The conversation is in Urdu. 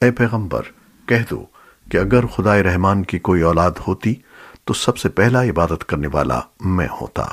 اے پیغمبر، کہہ دو کہ اگر خدائے رحمان کی کوئی اولاد ہوتی تو سب سے پہلا عبادت کرنے والا میں ہوتا۔